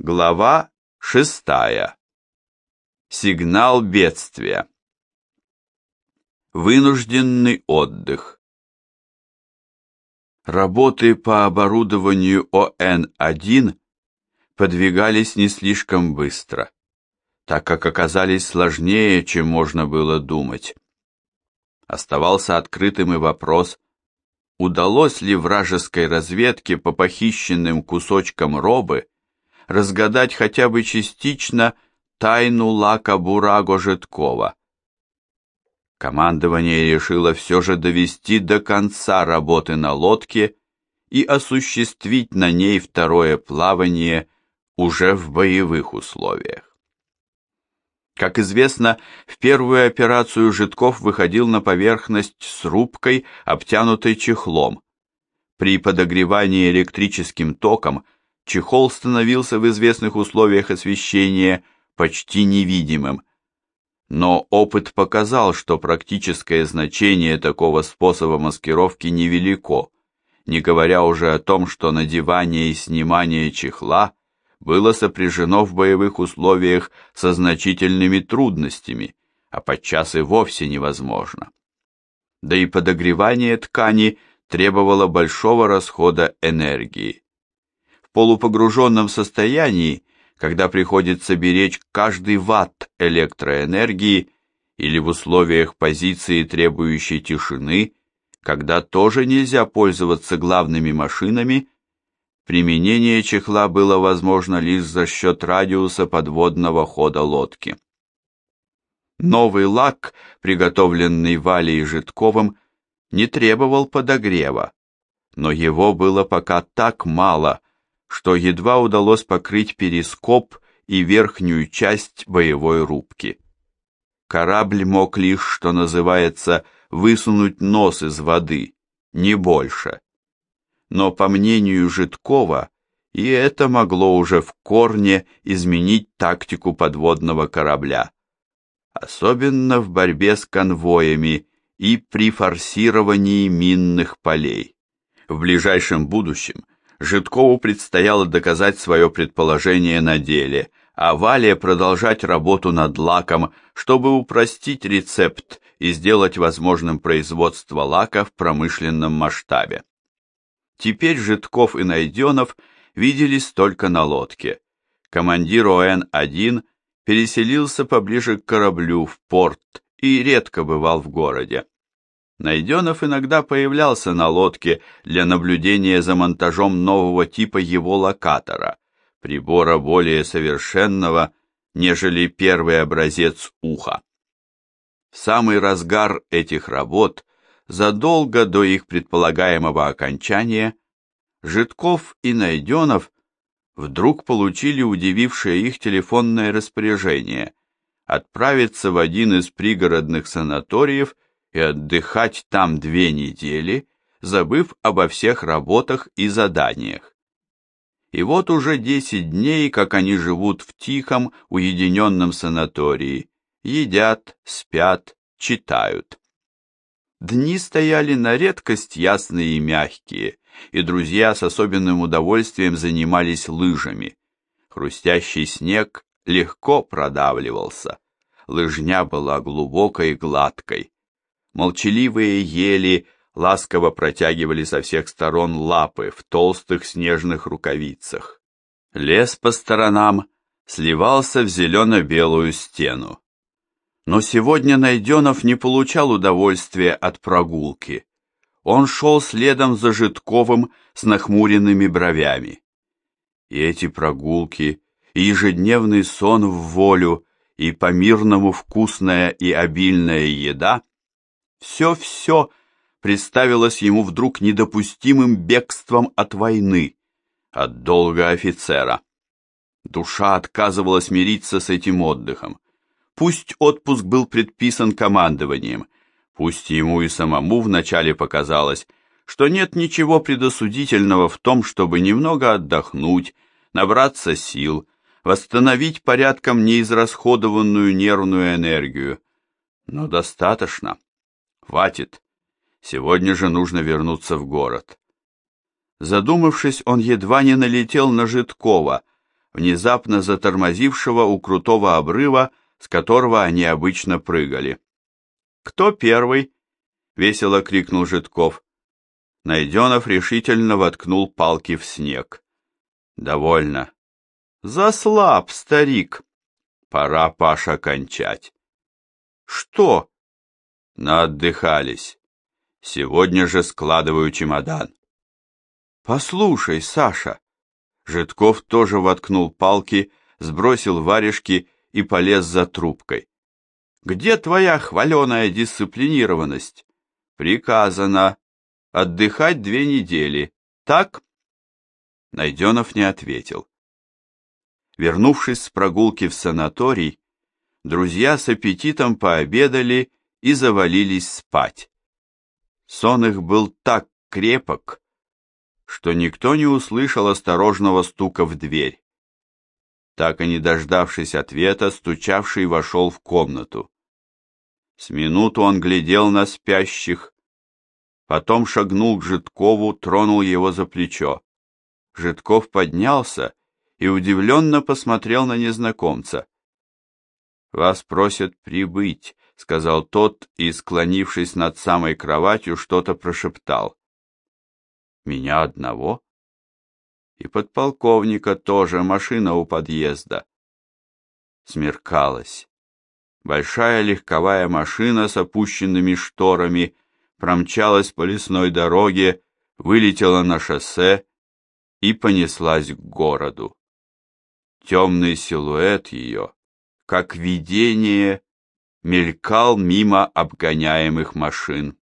Глава шестая. Сигнал бедствия. Вынужденный отдых. Работы по оборудованию ОН-1 подвигались не слишком быстро, так как оказались сложнее, чем можно было думать. Оставался открытым и вопрос, удалось ли вражеской разведке по похищенным кусочкам робы разгадать хотя бы частично тайну лака Бураго-Житкова. Командование решило все же довести до конца работы на лодке и осуществить на ней второе плавание уже в боевых условиях. Как известно, в первую операцию Житков выходил на поверхность с рубкой, обтянутой чехлом. При подогревании электрическим током – чехол становился в известных условиях освещения почти невидимым. Но опыт показал, что практическое значение такого способа маскировки невелико, не говоря уже о том, что надевание и снимание чехла было сопряжено в боевых условиях со значительными трудностями, а подчас и вовсе невозможно. Да и подогревание ткани требовало большого расхода энергии полупогруженном состоянии, когда приходится беречь каждый ватт электроэнергии или в условиях позиции, требующей тишины, когда тоже нельзя пользоваться главными машинами, применение чехла было возможно лишь за счет радиуса подводного хода лодки. Новый лак, приготовленный Валей Житковым, не требовал подогрева, но его было пока так мало, что едва удалось покрыть перископ и верхнюю часть боевой рубки. Корабль мог лишь, что называется, высунуть нос из воды, не больше. Но, по мнению Житкова, и это могло уже в корне изменить тактику подводного корабля, особенно в борьбе с конвоями и при форсировании минных полей. В ближайшем будущем – Житкову предстояло доказать свое предположение на деле, а Вале продолжать работу над лаком, чтобы упростить рецепт и сделать возможным производство лака в промышленном масштабе. Теперь Житков и Найденов виделись только на лодке. Командир ОН-1 переселился поближе к кораблю в порт и редко бывал в городе. Найденов иногда появлялся на лодке для наблюдения за монтажом нового типа его локатора, прибора более совершенного, нежели первый образец уха. В самый разгар этих работ, задолго до их предполагаемого окончания, Житков и Найденов вдруг получили удивившее их телефонное распоряжение отправиться в один из пригородных санаториев и отдыхать там две недели, забыв обо всех работах и заданиях. И вот уже десять дней, как они живут в тихом, уединенном санатории, едят, спят, читают. Дни стояли на редкость ясные и мягкие, и друзья с особенным удовольствием занимались лыжами. Хрустящий снег легко продавливался. Лыжня была глубокой и гладкой. Молчаливые ели ласково протягивали со всех сторон лапы в толстых снежных рукавицах. Лес по сторонам сливался в зелено-белую стену. Но сегодня Найденов не получал удовольствия от прогулки. Он шел следом за Житковым с нахмуренными бровями. И эти прогулки, и ежедневный сон в волю, и по-мирному вкусная и обильная еда все-все представилось ему вдруг недопустимым бегством от войны, от долга офицера. Душа отказывалась мириться с этим отдыхом. Пусть отпуск был предписан командованием, пусть ему и самому вначале показалось, что нет ничего предосудительного в том, чтобы немного отдохнуть, набраться сил, восстановить порядком неизрасходованную нервную энергию. Но достаточно. Хватит. Сегодня же нужно вернуться в город. Задумавшись, он едва не налетел на Житкова, внезапно затормозившего у крутого обрыва, с которого они обычно прыгали. «Кто первый?» — весело крикнул Житков. Найденов решительно воткнул палки в снег. «Довольно». «Заслаб, старик!» «Пора, Паша, кончать». «Что?» «Наотдыхались. Сегодня же складываю чемодан». «Послушай, Саша!» Житков тоже воткнул палки, сбросил варежки и полез за трубкой. «Где твоя хваленая дисциплинированность?» «Приказано. Отдыхать две недели. Так?» Найденов не ответил. Вернувшись с прогулки в санаторий, друзья с аппетитом пообедали и завалились спать. Сон их был так крепок, что никто не услышал осторожного стука в дверь. Так и не дождавшись ответа, стучавший вошел в комнату. С минуту он глядел на спящих, потом шагнул к Житкову, тронул его за плечо. Житков поднялся и удивленно посмотрел на незнакомца. «Вас просят прибыть», — сказал тот и, склонившись над самой кроватью, что-то прошептал. Меня одного? И подполковника тоже, машина у подъезда. Смеркалось. Большая легковая машина с опущенными шторами промчалась по лесной дороге, вылетела на шоссе и понеслась к городу. Темный силуэт ее, как видение, мелькал мимо обгоняемых машин.